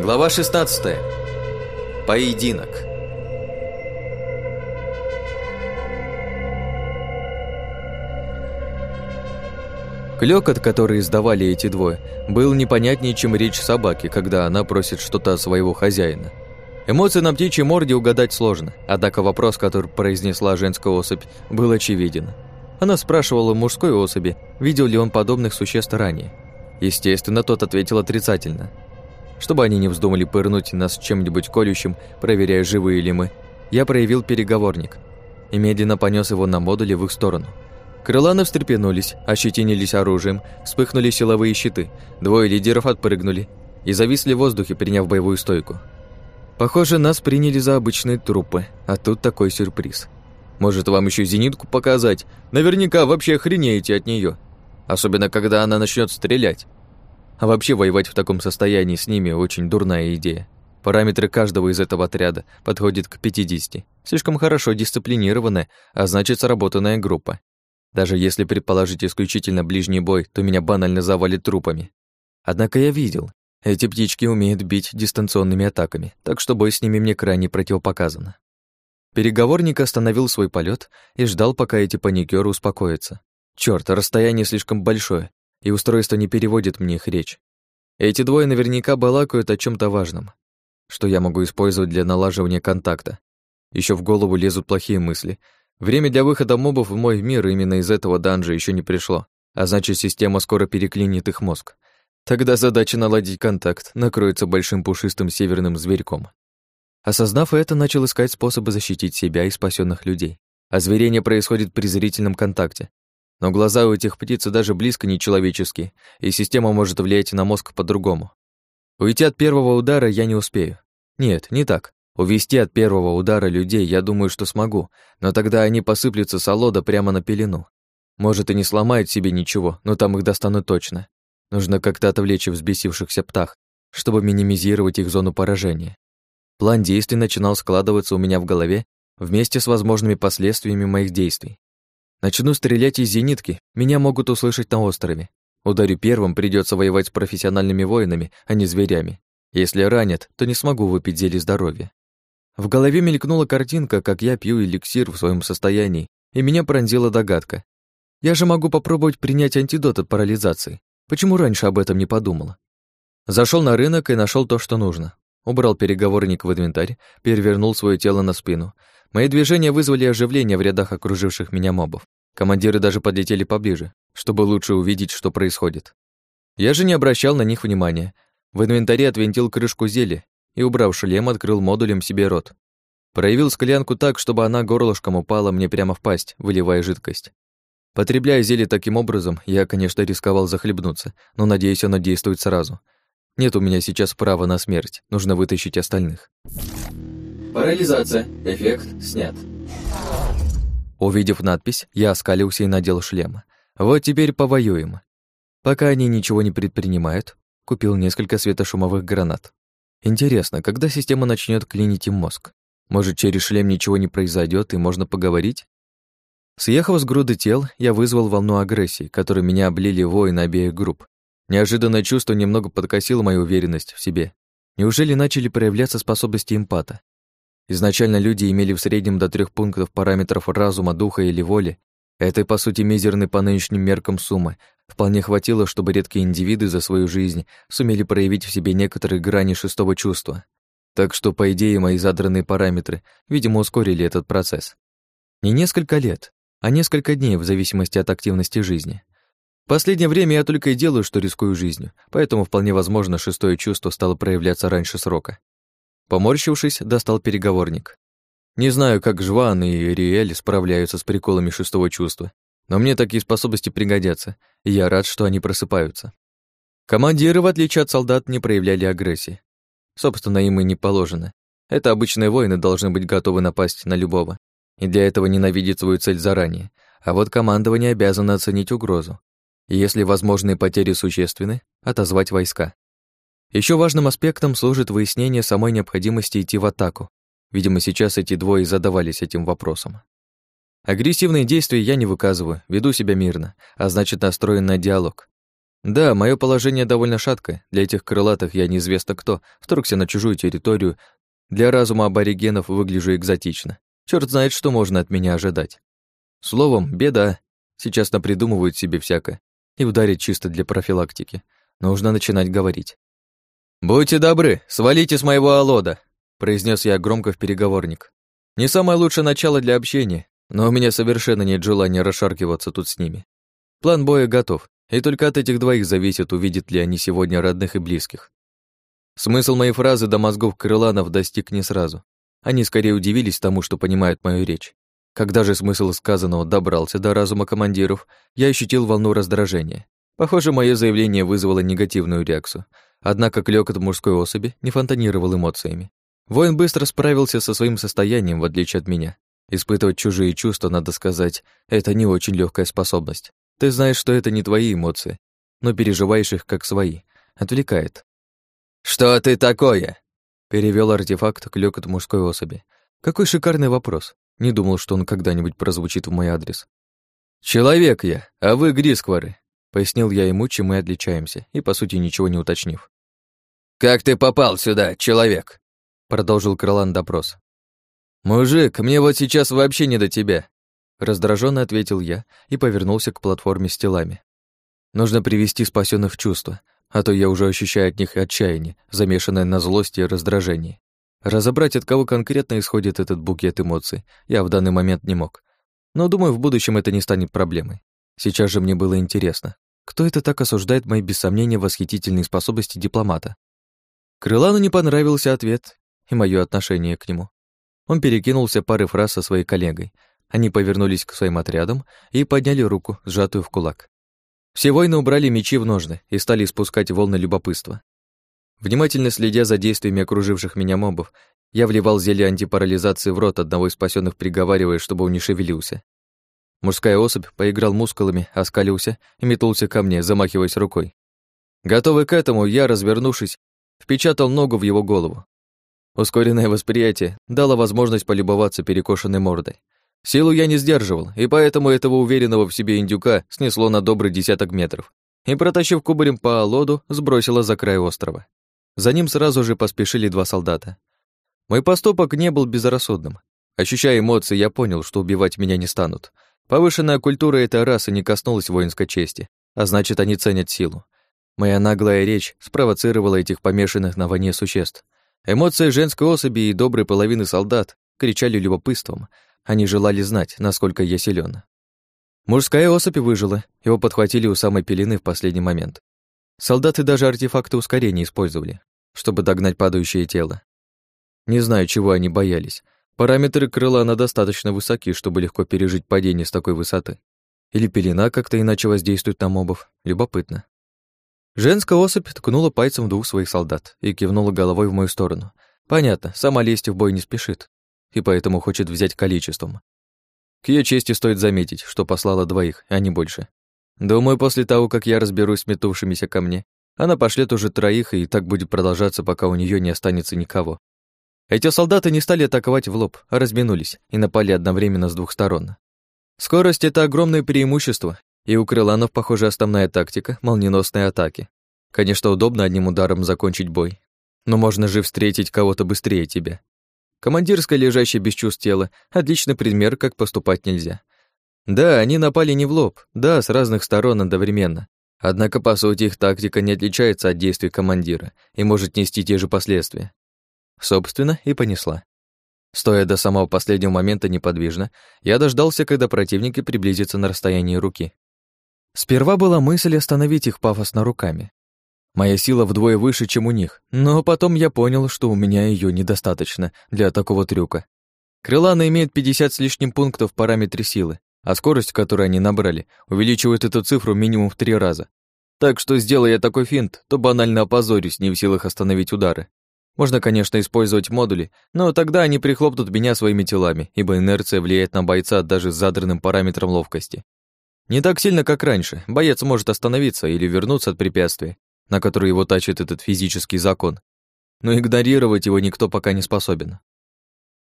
Глава 16. Поединок. Клёкот, который издавали эти двое, был непонятнее, чем речь собаки, когда она просит что-то от своего хозяина. Эмоции на птичьей морде угадать сложно, однако вопрос, который произнесла женская особь, был очевиден. Она спрашивала мужской особи, видел ли он подобных существ ранее. Естественно, тот ответил отрицательно. Чтобы они не вздумали пырнуть нас чем-нибудь колющим, проверяя, живые ли мы, я проявил переговорник и медленно понес его на модуле в их сторону. Крыланы встрепенулись, ощетинились оружием, вспыхнули силовые щиты, двое лидеров отпрыгнули и зависли в воздухе, приняв боевую стойку. Похоже, нас приняли за обычные трупы, а тут такой сюрприз. Может, вам еще зенитку показать? Наверняка вообще охренеете от нее, Особенно, когда она начнет стрелять. А вообще воевать в таком состоянии с ними очень дурная идея. Параметры каждого из этого отряда подходят к 50. Слишком хорошо дисциплинированная, а значит сработанная группа. Даже если предположить исключительно ближний бой, то меня банально завалит трупами. Однако я видел, эти птички умеют бить дистанционными атаками, так что бой с ними мне крайне противопоказан. Переговорник остановил свой полет и ждал, пока эти паникеры успокоятся. Черт, расстояние слишком большое, и устройство не переводит мне их речь. Эти двое наверняка балакают о чем то важном, что я могу использовать для налаживания контакта. Еще в голову лезут плохие мысли. Время для выхода мобов в мой мир именно из этого данжа еще не пришло, а значит, система скоро переклинит их мозг. Тогда задача наладить контакт накроется большим пушистым северным зверьком. Осознав это, начал искать способы защитить себя и спасенных людей. Озверение происходит при зрительном контакте, но глаза у этих птиц даже близко не человеческие, и система может влиять на мозг по-другому. Уйти от первого удара я не успею. Нет, не так. Увести от первого удара людей я думаю, что смогу, но тогда они посыплются с олода прямо на пелену. Может, и не сломают себе ничего, но там их достанут точно. Нужно как-то отвлечь взбесившихся птах, чтобы минимизировать их зону поражения. План действий начинал складываться у меня в голове вместе с возможными последствиями моих действий. Начну стрелять из зенитки, меня могут услышать на острове. Ударю первым, придется воевать с профессиональными воинами, а не зверями. Если ранят, то не смогу выпить зелье здоровья. В голове мелькнула картинка, как я пью эликсир в своем состоянии, и меня пронзила догадка. Я же могу попробовать принять антидот от парализации. Почему раньше об этом не подумала? Зашел на рынок и нашел то, что нужно. Убрал переговорник в инвентарь, перевернул свое тело на спину. Мои движения вызвали оживление в рядах окруживших меня мобов. Командиры даже подлетели поближе, чтобы лучше увидеть, что происходит. Я же не обращал на них внимания. В инвентаре отвинтил крышку зелья и, убрав шлем, открыл модулем себе рот. Проявил склянку так, чтобы она горлышком упала мне прямо в пасть, выливая жидкость. Потребляя зелье таким образом, я, конечно, рисковал захлебнуться, но, надеюсь, оно действует сразу. Нет у меня сейчас права на смерть, нужно вытащить остальных. Парализация. Эффект снят. Увидев надпись, я оскалился и надел шлем. Вот теперь повоюем. Пока они ничего не предпринимают, купил несколько светошумовых гранат. Интересно, когда система начнет клинить им мозг? Может, через шлем ничего не произойдет и можно поговорить? Съехав с груды тел, я вызвал волну агрессии, которой меня облили воины обеих групп. Неожиданное чувство немного подкосило мою уверенность в себе. Неужели начали проявляться способности эмпата? Изначально люди имели в среднем до трех пунктов параметров разума, духа или воли. Это, по сути, мизерный по нынешним меркам суммы. Вполне хватило, чтобы редкие индивиды за свою жизнь сумели проявить в себе некоторые грани шестого чувства. Так что, по идее, мои задранные параметры, видимо, ускорили этот процесс. Не несколько лет, а несколько дней в зависимости от активности жизни. В последнее время я только и делаю, что рискую жизнью, поэтому вполне возможно шестое чувство стало проявляться раньше срока. Поморщившись, достал переговорник. Не знаю, как Жван и Риэль справляются с приколами шестого чувства, но мне такие способности пригодятся, и я рад, что они просыпаются. Командиры, в отличие от солдат, не проявляли агрессии. Собственно, им и не положено. Это обычные воины должны быть готовы напасть на любого, и для этого ненавидеть свою цель заранее, а вот командование обязано оценить угрозу. И если возможные потери существенны, отозвать войска. Еще важным аспектом служит выяснение самой необходимости идти в атаку. Видимо, сейчас эти двое задавались этим вопросом. Агрессивные действия я не выказываю, веду себя мирно, а значит, настроен на диалог. Да, мое положение довольно шаткое. Для этих крылатых я неизвестно кто, вторгся на чужую территорию. Для разума аборигенов выгляжу экзотично. Черт знает, что можно от меня ожидать. Словом, беда. Сейчас напридумывают себе всякое. И ударить чисто для профилактики. Нужно начинать говорить. «Будьте добры, свалите с моего алода», произнес я громко в переговорник. Не самое лучшее начало для общения, но у меня совершенно нет желания расшаркиваться тут с ними. План боя готов, и только от этих двоих зависит, увидят ли они сегодня родных и близких. Смысл моей фразы до мозгов крыланов достиг не сразу. Они скорее удивились тому, что понимают мою речь. Когда же смысл сказанного добрался до разума командиров, я ощутил волну раздражения. Похоже, мое заявление вызвало негативную реакцию. Однако клёкот мужской особи не фонтанировал эмоциями. Воин быстро справился со своим состоянием, в отличие от меня. Испытывать чужие чувства, надо сказать, это не очень легкая способность. Ты знаешь, что это не твои эмоции, но переживаешь их как свои. Отвлекает. «Что ты такое?» Перевел артефакт клёкот мужской особи. Какой шикарный вопрос. Не думал, что он когда-нибудь прозвучит в мой адрес. «Человек я, а вы грисквары», — пояснил я ему, чем мы отличаемся, и, по сути, ничего не уточнив. «Как ты попал сюда, человек?» продолжил Крылан допрос. «Мужик, мне вот сейчас вообще не до тебя», раздраженно ответил я и повернулся к платформе с телами. Нужно привести спасенных в чувство, а то я уже ощущаю от них отчаяние, замешанное на злости и раздражении. Разобрать, от кого конкретно исходит этот букет эмоций, я в данный момент не мог. Но, думаю, в будущем это не станет проблемой. Сейчас же мне было интересно, кто это так осуждает мои без сомнения восхитительные способности дипломата? Крылану не понравился ответ, и мое отношение к нему. Он перекинулся пары фраз со своей коллегой. Они повернулись к своим отрядам и подняли руку, сжатую в кулак. Все воины убрали мечи в ножны и стали испускать волны любопытства. Внимательно следя за действиями окруживших меня мобов, я вливал зелье антипарализации в рот одного из спасенных, приговаривая, чтобы он не шевелился. Мужская особь поиграл мускулами, оскалился и метнулся ко мне, замахиваясь рукой. Готовый к этому, я, развернувшись, впечатал ногу в его голову. Ускоренное восприятие дало возможность полюбоваться перекошенной мордой. Силу я не сдерживал, и поэтому этого уверенного в себе индюка снесло на добрый десяток метров и, протащив кубарем по лоду, сбросило за край острова. За ним сразу же поспешили два солдата. Мой поступок не был безрассудным. Ощущая эмоции, я понял, что убивать меня не станут. Повышенная культура этой расы не коснулась воинской чести, а значит, они ценят силу. Моя наглая речь спровоцировала этих помешанных на войне существ. Эмоции женской особи и доброй половины солдат кричали любопытством. Они желали знать, насколько я силен. Мужская особь выжила, его подхватили у самой пелены в последний момент. Солдаты даже артефакты ускорения использовали, чтобы догнать падающее тело. Не знаю, чего они боялись. Параметры крыла на достаточно высоки, чтобы легко пережить падение с такой высоты. Или пелена как-то иначе воздействует на мобов. Любопытно. Женская особь ткнула пальцем в двух своих солдат и кивнула головой в мою сторону. Понятно, сама лезть в бой не спешит, и поэтому хочет взять количеством. К ее чести стоит заметить, что послала двоих, а не больше. Думаю, после того, как я разберусь с метувшимися ко мне, она пошлет уже троих, и так будет продолжаться, пока у нее не останется никого. Эти солдаты не стали атаковать в лоб, а разминулись и напали одновременно с двух сторон. Скорость — это огромное преимущество, и у крыланов, похоже, основная тактика — молниеносные атаки. Конечно, удобно одним ударом закончить бой, но можно же встретить кого-то быстрее тебя. Командирская, лежащая без чувств тела, отличный пример, как поступать нельзя. Да, они напали не в лоб, да, с разных сторон одновременно. Однако, по сути, их тактика не отличается от действий командира и может нести те же последствия. Собственно, и понесла. Стоя до самого последнего момента неподвижно, я дождался, когда противники приблизятся на расстояние руки. Сперва была мысль остановить их пафосно руками. Моя сила вдвое выше, чем у них, но потом я понял, что у меня ее недостаточно для такого трюка. Крылана имеет 50 с лишним пунктов в параметре силы, а скорость, которую они набрали, увеличивает эту цифру минимум в три раза. Так что, сделая такой финт, то банально опозорюсь, не в силах остановить удары. Можно, конечно, использовать модули, но тогда они прихлопнут меня своими телами, ибо инерция влияет на бойца даже с задранным параметром ловкости. Не так сильно, как раньше. Боец может остановиться или вернуться от препятствия, на которое его тащит этот физический закон. Но игнорировать его никто пока не способен.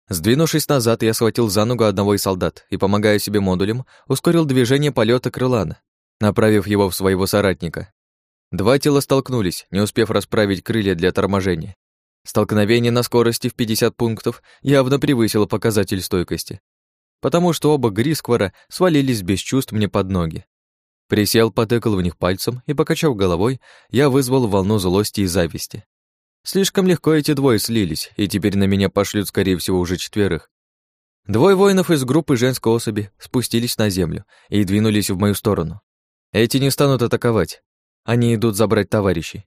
Сдвинувшись назад, я схватил за ногу одного из солдат и, помогая себе модулем, ускорил движение полета крылана, направив его в своего соратника. Два тела столкнулись, не успев расправить крылья для торможения. Столкновение на скорости в 50 пунктов явно превысило показатель стойкости, потому что оба Грисквара свалились без чувств мне под ноги. Присел, потыкал в них пальцем и, покачав головой, я вызвал волну злости и зависти. Слишком легко эти двое слились, и теперь на меня пошлют, скорее всего, уже четверых. Двое воинов из группы женской особи спустились на землю и двинулись в мою сторону. Эти не станут атаковать. Они идут забрать товарищей.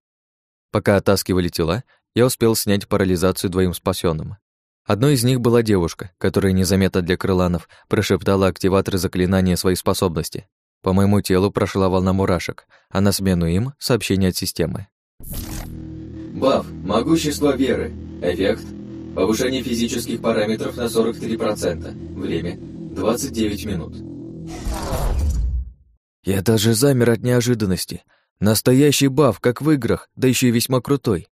Пока оттаскивали тела, я успел снять парализацию двоим спасенным. Одной из них была девушка, которая незаметно для крыланов прошептала активаторы заклинания своей способности. По моему телу прошла волна мурашек, а на смену им — сообщение от системы. Баф. Могущество веры. Эффект. Повышение физических параметров на 43%. Время. 29 минут. Я даже замер от неожиданности. Настоящий баф, как в играх, да еще и весьма крутой.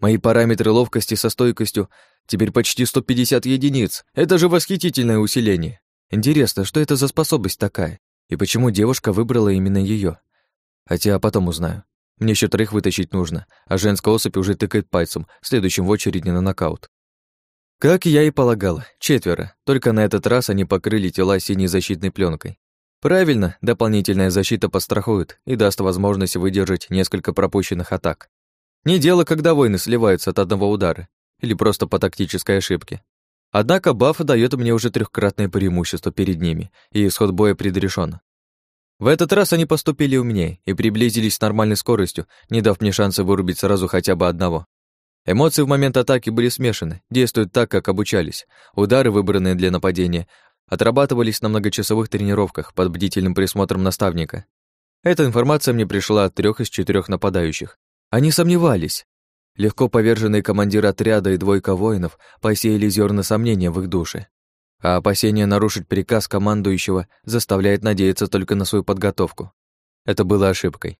Мои параметры ловкости со стойкостью теперь почти 150 единиц. Это же восхитительное усиление. Интересно, что это за способность такая? И почему девушка выбрала именно ее? Хотя потом узнаю. Мне еще троих вытащить нужно, а женская особь уже тыкает пальцем, следующим в очереди на нокаут. Как я и полагал, четверо, только на этот раз они покрыли тела синей защитной пленкой. Правильно, дополнительная защита подстрахует и даст возможность выдержать несколько пропущенных атак. Не дело, когда воины сливаются от одного удара или просто по тактической ошибке. Однако баф дает мне уже трехкратное преимущество перед ними, и исход боя предрешен. В этот раз они поступили умнее и приблизились с нормальной скоростью, не дав мне шанса вырубить сразу хотя бы одного. Эмоции в момент атаки были смешаны, действуют так, как обучались. Удары, выбранные для нападения, отрабатывались на многочасовых тренировках под бдительным присмотром наставника. Эта информация мне пришла от трех из четырех нападающих. Они сомневались. Легко поверженные командир отряда и двойка воинов посеяли зерна сомнения в их душе а опасение нарушить приказ командующего заставляет надеяться только на свою подготовку. Это было ошибкой.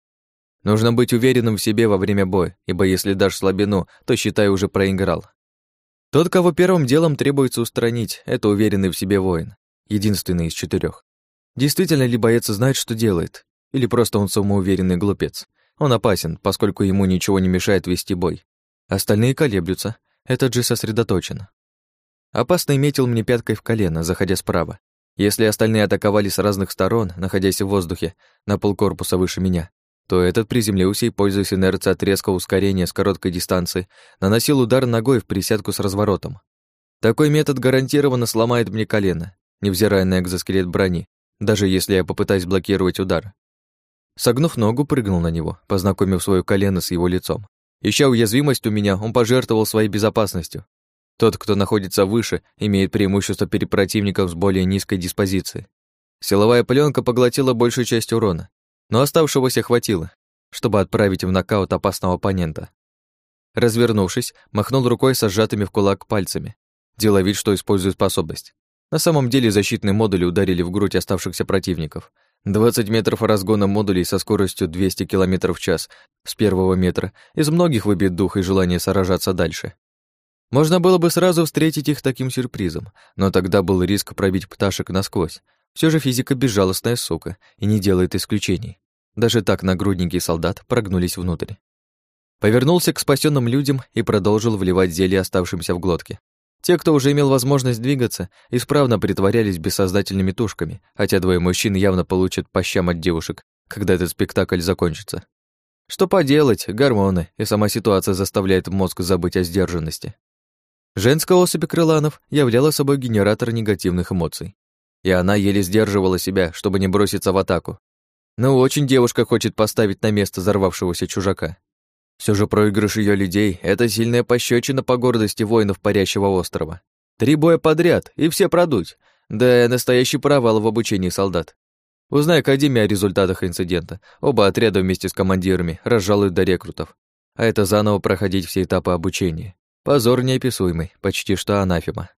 Нужно быть уверенным в себе во время боя, ибо если дашь слабину, то, считай, уже проиграл. Тот, кого первым делом требуется устранить, это уверенный в себе воин, единственный из четырех. Действительно ли боец знает, что делает, или просто он самоуверенный глупец? Он опасен, поскольку ему ничего не мешает вести бой. Остальные колеблются, этот же сосредоточен. Опасный метил мне пяткой в колено, заходя справа. Если остальные атаковали с разных сторон, находясь в воздухе, на полкорпуса выше меня, то этот приземлился и, пользуясь инерцией резкого ускорения с короткой дистанции, наносил удар ногой в присядку с разворотом. Такой метод гарантированно сломает мне колено, невзирая на экзоскелет брони, даже если я попытаюсь блокировать удар. Согнув ногу, прыгнул на него, познакомив свое колено с его лицом. Ища уязвимость у меня, он пожертвовал своей безопасностью, тот, кто находится выше, имеет преимущество перед противником с более низкой диспозицией. Силовая пленка поглотила большую часть урона, но оставшегося хватило, чтобы отправить в нокаут опасного оппонента. Развернувшись, махнул рукой со сжатыми в кулак пальцами, делая вид, что использует способность. На самом деле защитные модули ударили в грудь оставшихся противников. 20 метров разгона модулей со скоростью 200 км в час с первого метра из многих выбит дух и желание сражаться дальше. Можно было бы сразу встретить их таким сюрпризом, но тогда был риск пробить пташек насквозь. Все же физика безжалостная сука и не делает исключений. Даже так нагрудники солдат прогнулись внутрь. Повернулся к спасенным людям и продолжил вливать зелье оставшимся в глотке. Те, кто уже имел возможность двигаться, исправно притворялись бессознательными тушками, хотя двое мужчин явно получат по щам от девушек, когда этот спектакль закончится. Что поделать, гормоны, и сама ситуация заставляет мозг забыть о сдержанности. Женская особь крыланов являла собой генератор негативных эмоций. И она еле сдерживала себя, чтобы не броситься в атаку. Но очень девушка хочет поставить на место взорвавшегося чужака. Все же проигрыш ее людей — это сильная пощечина по гордости воинов парящего острова. Три боя подряд, и все продуть. Да, настоящий провал в обучении солдат. Узнай Академия о результатах инцидента. Оба отряда вместе с командирами разжалуют до рекрутов. А это заново проходить все этапы обучения. Позор неописуемый, почти что анафема.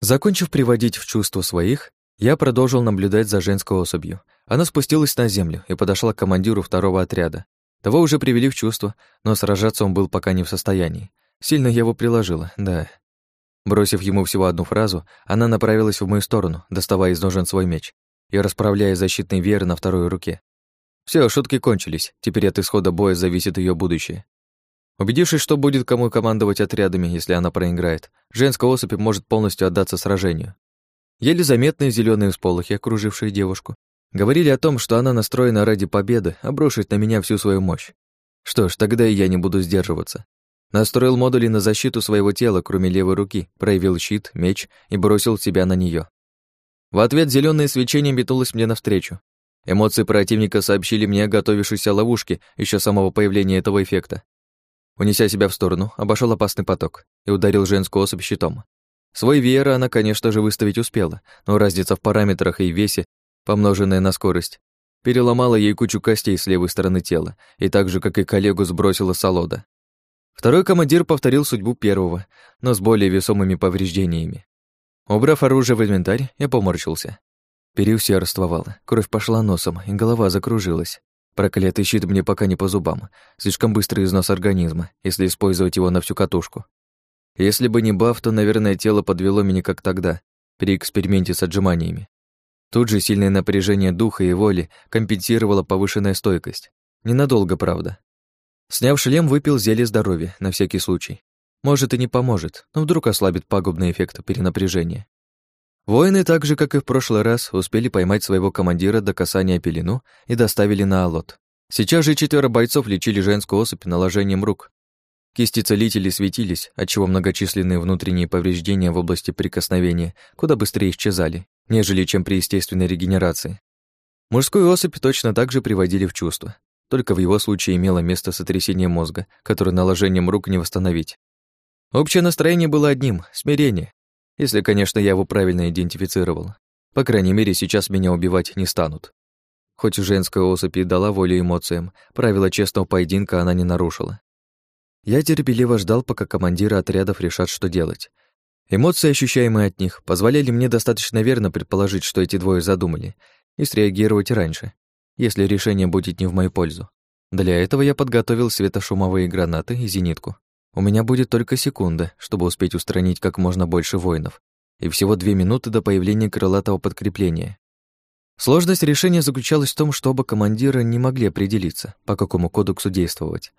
Закончив приводить в чувство своих, я продолжил наблюдать за женской особью. Она спустилась на землю и подошла к командиру второго отряда. Того уже привели в чувство, но сражаться он был пока не в состоянии. Сильно я его приложила, да. Бросив ему всего одну фразу, она направилась в мою сторону, доставая из ножен свой меч и расправляя защитные вееры на второй руке. Все, шутки кончились, теперь от исхода боя зависит ее будущее. Убедившись, что будет кому командовать отрядами, если она проиграет, женская особь может полностью отдаться сражению. Еле заметные зеленые всполохи, окружившие девушку, говорили о том, что она настроена ради победы обрушить на меня всю свою мощь. Что ж, тогда и я не буду сдерживаться. Настроил модули на защиту своего тела, кроме левой руки, проявил щит, меч и бросил себя на нее. В ответ зеленое свечение метнулось мне навстречу. Эмоции противника сообщили мне о готовившейся ловушке еще самого появления этого эффекта. Унеся себя в сторону, обошел опасный поток и ударил женскую особь щитом. Свой веер она, конечно же, выставить успела, но разница в параметрах и весе, помноженная на скорость, переломала ей кучу костей с левой стороны тела и так же, как и коллегу, сбросила солода. Второй командир повторил судьбу первого, но с более весомыми повреждениями. Убрав оружие в инвентарь, я поморщился. Переусердствовал, кровь пошла носом, и голова закружилась. Проклятый щит мне пока не по зубам. Слишком быстрый износ организма, если использовать его на всю катушку. Если бы не баф, то, наверное, тело подвело меня как тогда, при эксперименте с отжиманиями. Тут же сильное напряжение духа и воли компенсировало повышенная стойкость. Ненадолго, правда. Сняв шлем, выпил зелье здоровья, на всякий случай. Может, и не поможет, но вдруг ослабит пагубный эффект перенапряжения. Воины, так же, как и в прошлый раз, успели поймать своего командира до касания пелену и доставили на Алот. Сейчас же четверо бойцов лечили женскую особь наложением рук. Кисти целителей светились, отчего многочисленные внутренние повреждения в области прикосновения куда быстрее исчезали, нежели чем при естественной регенерации. Мужскую особь точно так же приводили в чувство, только в его случае имело место сотрясение мозга, которое наложением рук не восстановить. Общее настроение было одним — смирение, если, конечно, я его правильно идентифицировал. По крайней мере, сейчас меня убивать не станут. Хоть женская особь и дала волю эмоциям, правила честного поединка она не нарушила. Я терпеливо ждал, пока командиры отрядов решат, что делать. Эмоции, ощущаемые от них, позволяли мне достаточно верно предположить, что эти двое задумали, и среагировать раньше, если решение будет не в мою пользу. Для этого я подготовил светошумовые гранаты и зенитку. У меня будет только секунда, чтобы успеть устранить как можно больше воинов, и всего две минуты до появления крылатого подкрепления. Сложность решения заключалась в том, что оба командира не могли определиться, по какому кодексу действовать.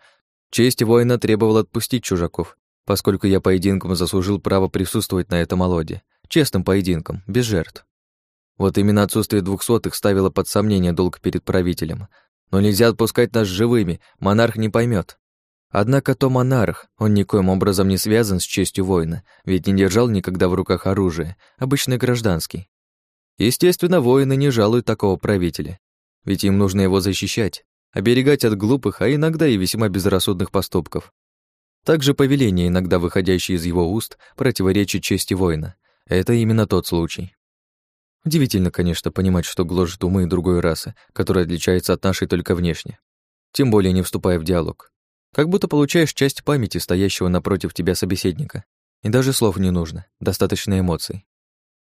Честь воина требовала отпустить чужаков, поскольку я поединком заслужил право присутствовать на этом молоде, честным поединком, без жертв. Вот именно отсутствие двухсотых ставило под сомнение долг перед правителем. Но нельзя отпускать нас живыми, монарх не поймет. Однако то монарх, он никоим образом не связан с честью воина, ведь не держал никогда в руках оружие, обычный гражданский. Естественно, воины не жалуют такого правителя, ведь им нужно его защищать, оберегать от глупых, а иногда и весьма безрассудных поступков. Также повеление, иногда выходящее из его уст, противоречит чести воина. Это именно тот случай. Удивительно, конечно, понимать, что гложет умы другой расы, которая отличается от нашей только внешне. Тем более не вступая в диалог. Как будто получаешь часть памяти стоящего напротив тебя собеседника. И даже слов не нужно, достаточно эмоций.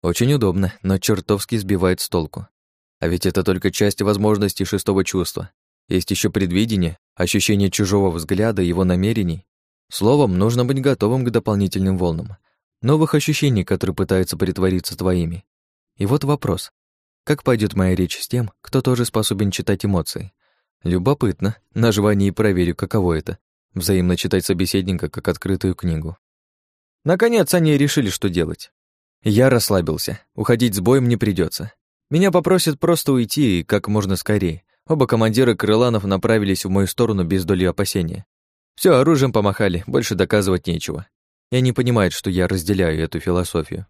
Очень удобно, но чертовски сбивает с толку. А ведь это только часть возможностей шестого чувства. Есть еще предвидение, ощущение чужого взгляда, его намерений. Словом, нужно быть готовым к дополнительным волнам. Новых ощущений, которые пытаются притвориться твоими. И вот вопрос. Как пойдет моя речь с тем, кто тоже способен читать эмоции? Любопытно. На жвании проверю, каково это. Взаимно читать собеседника, как открытую книгу. Наконец они решили, что делать. Я расслабился. Уходить с боем не придется. Меня попросят просто уйти и как можно скорее. Оба командира крыланов направились в мою сторону без доли опасения. Все оружием помахали, больше доказывать нечего. И они понимают, что я разделяю эту философию.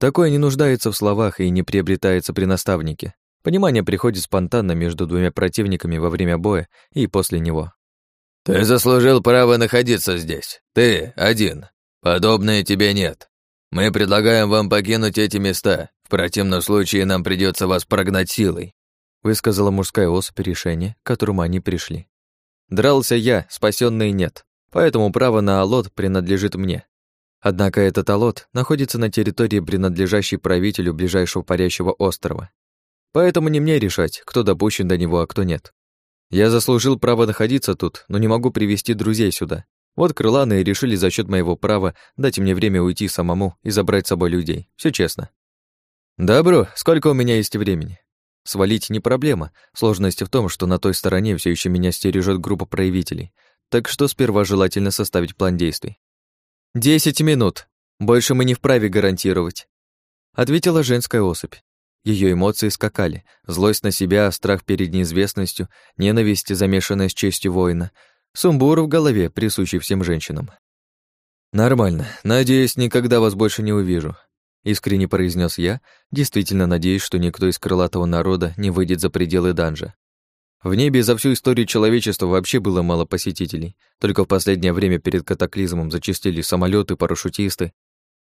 Такое не нуждается в словах и не приобретается при наставнике. Понимание приходит спонтанно между двумя противниками во время боя и после него. «Ты заслужил право находиться здесь. Ты один. Подобное тебе нет. Мы предлагаем вам покинуть эти места. В противном случае нам придется вас прогнать силой», высказала мужская особь решение, к которому они пришли. Дрался я, спасенный нет, поэтому право на алот принадлежит мне. Однако этот алот находится на территории, принадлежащей правителю ближайшего парящего острова. Поэтому не мне решать, кто допущен до него, а кто нет. Я заслужил право находиться тут, но не могу привести друзей сюда. Вот крыланы решили за счет моего права дать мне время уйти самому и забрать с собой людей. Все честно. Добро, сколько у меня есть времени? Свалить не проблема, сложность в том, что на той стороне все еще меня стережет группа проявителей, так что сперва желательно составить план действий. «Десять минут. Больше мы не вправе гарантировать», — ответила женская особь. Ее эмоции скакали, злость на себя, страх перед неизвестностью, ненависть, замешанная с честью воина, сумбур в голове, присущий всем женщинам. «Нормально. Надеюсь, никогда вас больше не увижу», — искренне произнес я, действительно надеюсь, что никто из крылатого народа не выйдет за пределы данжа. В небе за всю историю человечества вообще было мало посетителей, только в последнее время перед катаклизмом зачастили самолеты, парашютисты.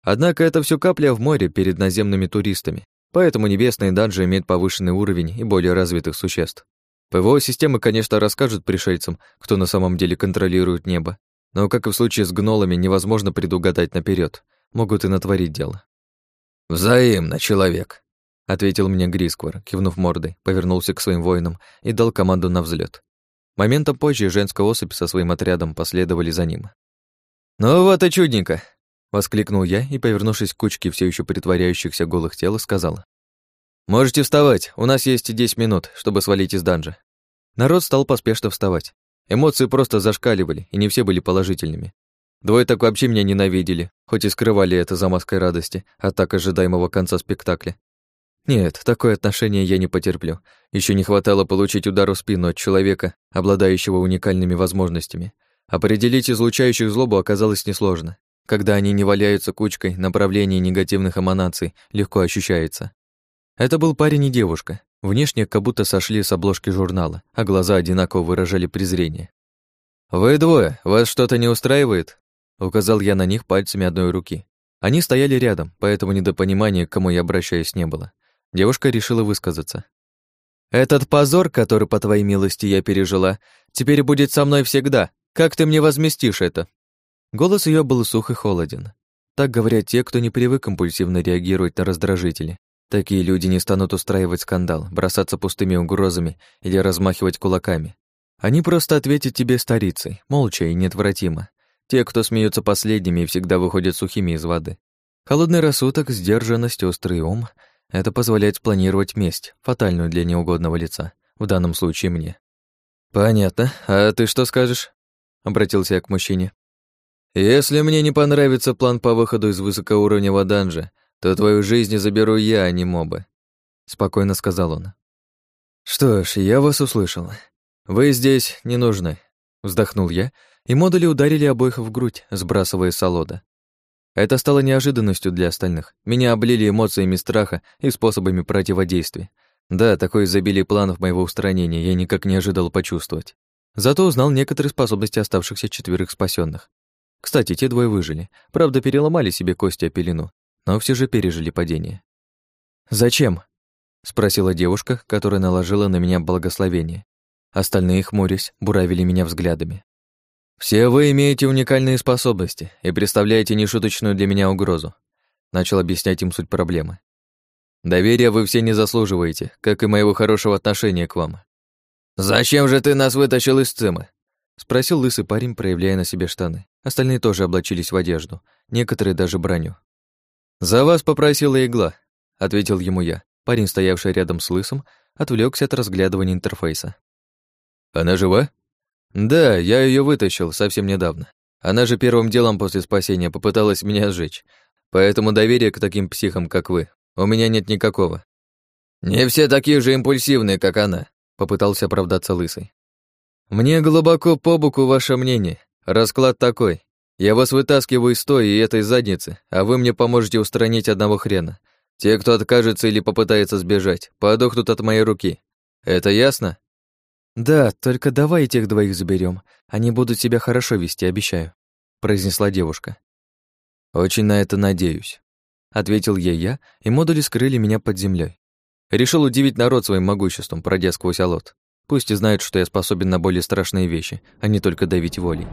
Однако это все капля в море перед наземными туристами, поэтому небесные данжи имеют повышенный уровень и более развитых существ. ПВО-системы, конечно, расскажут пришельцам, кто на самом деле контролирует небо, но, как и в случае с гнолами, невозможно предугадать наперед, могут и натворить дело. «Взаимно, человек», — ответил мне Грисквар, кивнув мордой, повернулся к своим воинам и дал команду на взлет. Моментом позже женская особь со своим отрядом последовали за ним. «Ну вот и чудненько!» — воскликнул я и, повернувшись к кучке все еще притворяющихся голых тел, сказал. «Можете вставать, у нас есть 10 минут, чтобы свалить из данжа». Народ стал поспешно вставать. Эмоции просто зашкаливали, и не все были положительными. Двое так вообще меня ненавидели, хоть и скрывали это за маской радости, а так ожидаемого конца спектакля. Нет, такое отношение я не потерплю. Еще не хватало получить удар в спину от человека, обладающего уникальными возможностями. Определить излучающих злобу оказалось несложно. Когда они не валяются кучкой, направление негативных эманаций легко ощущается. Это был парень и девушка. Внешне как будто сошли с обложки журнала, а глаза одинаково выражали презрение. «Вы двое, вас что-то не устраивает?» Указал я на них пальцами одной руки. Они стояли рядом, поэтому недопонимания, к кому я обращаюсь, не было. Девушка решила высказаться. «Этот позор, который, по твоей милости, я пережила, теперь будет со мной всегда. Как ты мне возместишь это?» Голос ее был сух и холоден. Так говорят те, кто не привык импульсивно реагировать на раздражители. Такие люди не станут устраивать скандал, бросаться пустыми угрозами или размахивать кулаками. Они просто ответят тебе старицей, молча и неотвратимо, те, кто смеются последними всегда выходят сухими из воды. Холодный рассудок, сдержанность, острый ум — это позволяет спланировать месть, фатальную для неугодного лица, в данном случае мне. «Понятно. А ты что скажешь?» — обратился я к мужчине. «Если мне не понравится план по выходу из высокоуровневого данжа, то твою жизнь заберу я, а не мобы», — спокойно сказал он. «Что ж, я вас услышал. Вы здесь не нужны», — вздохнул я и модули ударили обоих в грудь, сбрасывая солода. Это стало неожиданностью для остальных. Меня облили эмоциями страха и способами противодействия. Да, такое изобилие планов моего устранения я никак не ожидал почувствовать. Зато узнал некоторые способности оставшихся четверых спасенных. Кстати, те двое выжили. Правда, переломали себе кости о пелену, но все же пережили падение. «Зачем?» — спросила девушка, которая наложила на меня благословение. Остальные, хмурясь, буравили меня взглядами. «Все вы имеете уникальные способности и представляете нешуточную для меня угрозу», начал объяснять им суть проблемы. «Доверия вы все не заслуживаете, как и моего хорошего отношения к вам». «Зачем же ты нас вытащил из цимы?» спросил лысый парень, проявляя на себе штаны. Остальные тоже облачились в одежду, некоторые даже броню. «За вас попросила игла», — ответил ему я. Парень, стоявший рядом с лысым, отвлекся от разглядывания интерфейса. «Она жива?» Да, я ее вытащил совсем недавно. Она же первым делом после спасения попыталась меня сжечь. Поэтому доверия к таким психам, как вы, у меня нет никакого. Не все такие же импульсивные, как она, попытался оправдаться лысый. Мне глубоко по боку ваше мнение. Расклад такой. Я вас вытаскиваю из той и этой задницы, а вы мне поможете устранить одного хрена. Те, кто откажется или попытается сбежать, подохнут от моей руки. Это ясно? «Да, только давай этих двоих заберем. Они будут себя хорошо вести, обещаю», — произнесла девушка. «Очень на это надеюсь», — ответил ей я, и модули скрыли меня под землей. Решил удивить народ своим могуществом, пройдя сквозь алот. Пусть и знают, что я способен на более страшные вещи, а не только давить волей.